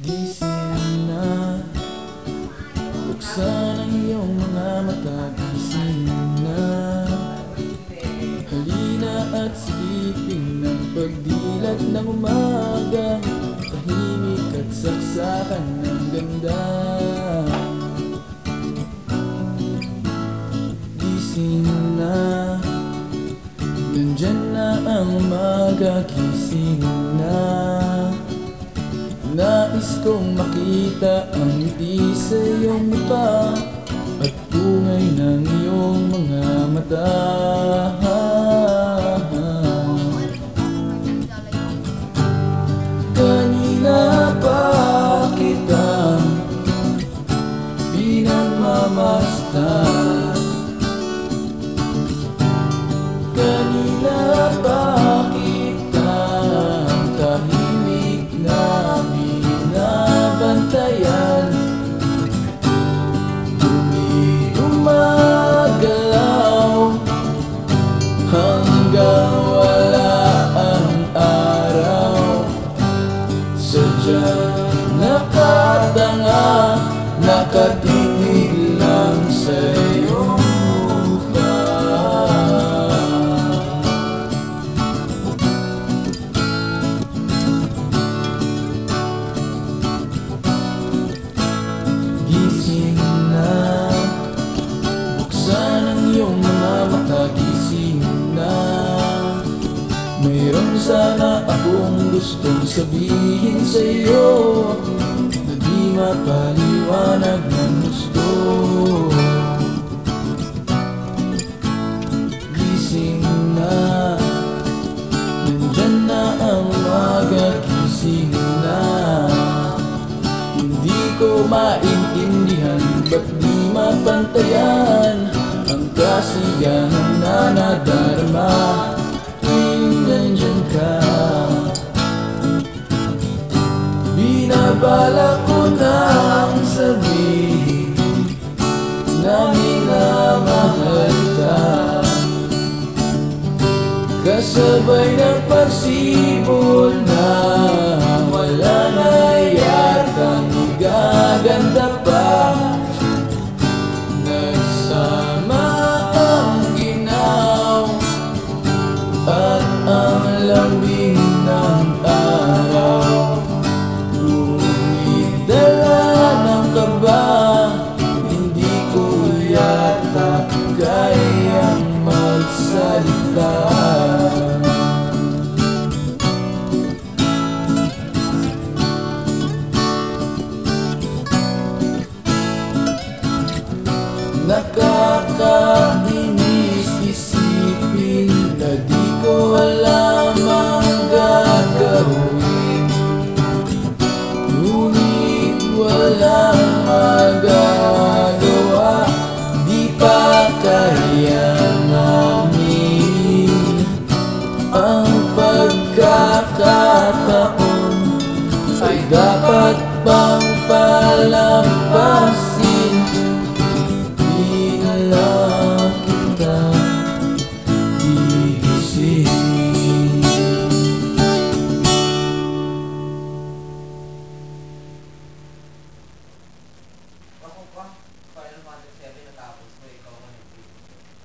Gising na Buksan ang iyong mga mata na Halina at silipin ng pagdilat ng umaga. Tahimik at saksakan ng ganda. Gising na Nandyan na ang umaga Gising na Nais kong makita ang ngiti sa iyong mukha At bungay ng iyong mga mata sana akong gustong sabihin sa iyo Na di mapaliwanag ng gusto. Gising na Nandyan na ang umaga Gising na. Hindi ko maintindihan Ba't di mapantayan Ang kasiyahan na nadarama Binabala ko nang sabihin Na minamahal ka. Kasabay ng pagsibol na Wala na yatang gaganda pa. Nagsama ang ginaw At ang lambing Nakakainis isipin na di ko alam ang gagawin. Ngunit walang magagawa Di pa kaya namin. Ang pagkakataon Ay dapat bang palam